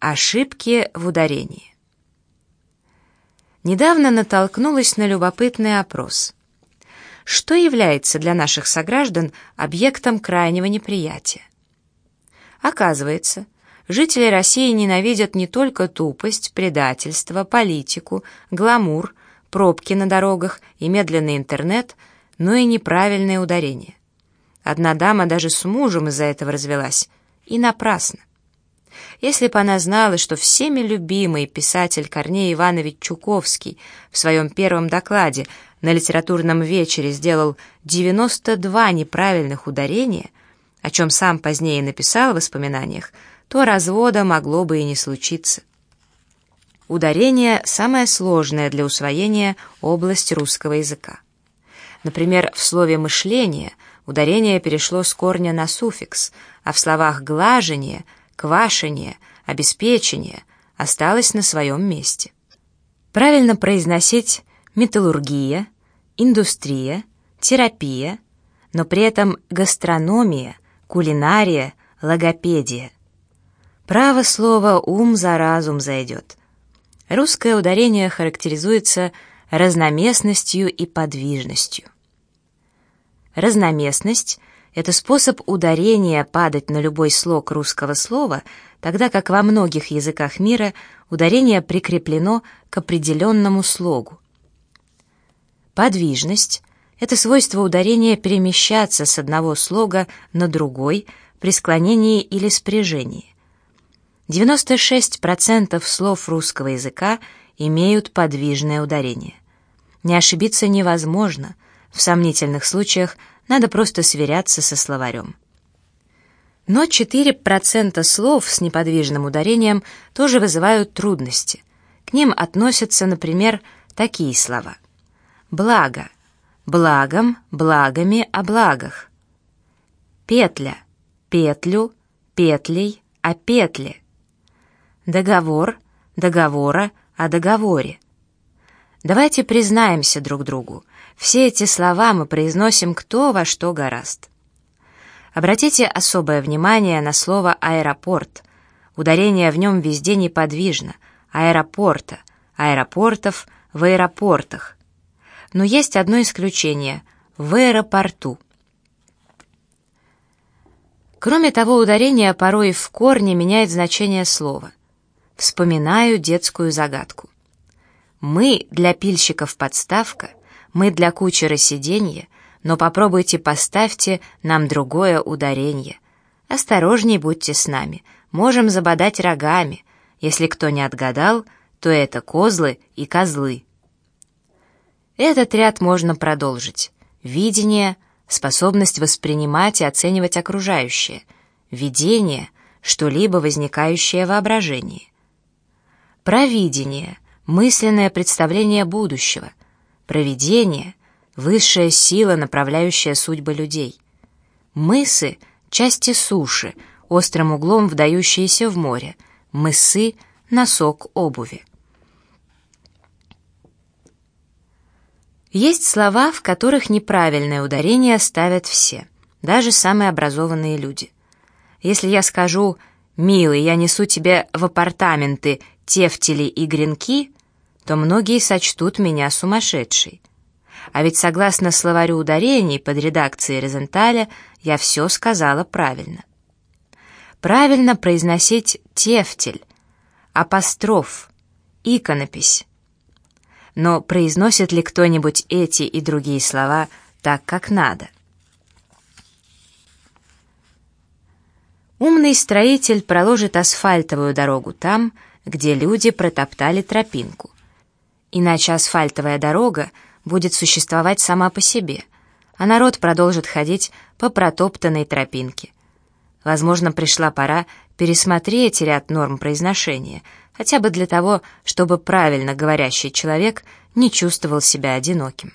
Ошибки в ударении. Недавно натолкнулась на любопытный опрос. Что является для наших сограждан объектом крайнего неприятия? Оказывается, жители России ненавидят не только тупость, предательство, политику, гламур, пробки на дорогах и медленный интернет, но и неправильное ударение. Одна дама даже с мужем из-за этого развелась. И напрасно. Если бы она знала, что всеми любимый писатель Корней Иванович Чуковский в своем первом докладе на литературном вечере сделал 92 неправильных ударения, о чем сам позднее написал в воспоминаниях, то развода могло бы и не случиться. Ударение – самая сложная для усвоения область русского языка. Например, в слове «мышление» ударение перешло с корня на суффикс, а в словах «глажение», «квашение», «обеспечение» осталось на своем месте. Правильно произносить металлургия, индустрия, терапия, но при этом гастрономия, кулинария, логопедия. Право слово «ум за разум зайдет». Русское ударение характеризуется разноместностью и подвижностью. Разноместность — это способ ударения падать на любой слог русского слова, тогда как во многих языках мира ударение прикреплено к определенному слогу. Подвижность — это свойство ударения перемещаться с одного слога на другой при склонении или спряжении. 96% слов русского языка имеют подвижное ударение. Не ошибиться невозможно, в сомнительных случаях надо просто сверяться со словарем. Но 4% слов с неподвижным ударением тоже вызывают трудности. К ним относятся, например, такие слова. Благо. Благом, благами о благах. Петля. Петлю, петлей, о петле договор, договора о договоре. Давайте признаемся друг другу. Все эти слова мы произносим кто во что гораст. Обратите особое внимание на слово «аэропорт». Ударение в нем везде неподвижно. Аэропорта, аэропортов, в аэропортах. Но есть одно исключение — в аэропорту. Кроме того, ударение порой в корне меняет значение слова. Вспоминаю детскую загадку. Мы для пильщиков подставка, мы для кучера сиденье, но попробуйте поставьте нам другое ударение. Осторожней будьте с нами, можем забодать рогами. Если кто не отгадал, то это козлы и козлы. Этот ряд можно продолжить. Видение — способность воспринимать и оценивать окружающее. Видение — что-либо возникающее воображение. Провидение — мысленное представление будущего. Провидение — высшая сила, направляющая судьбы людей. Мысы — части суши, острым углом вдающиеся в море. Мысы — носок обуви. Есть слова, в которых неправильное ударение ставят все, даже самые образованные люди. Если я скажу «Милый, я несу тебе в апартаменты тефтели и гренки, то многие сочтут меня сумасшедшей. А ведь согласно словарю ударений под редакцией Розенталя я все сказала правильно. Правильно произносить тефтель, апостроф, иконопись. Но произносит ли кто-нибудь эти и другие слова так, как надо? Умный строитель проложит асфальтовую дорогу там, где люди протоптали тропинку. Иначе асфальтовая дорога будет существовать сама по себе, а народ продолжит ходить по протоптанной тропинке. Возможно, пришла пора пересмотреть ряд норм произношения, хотя бы для того, чтобы правильно говорящий человек не чувствовал себя одиноким.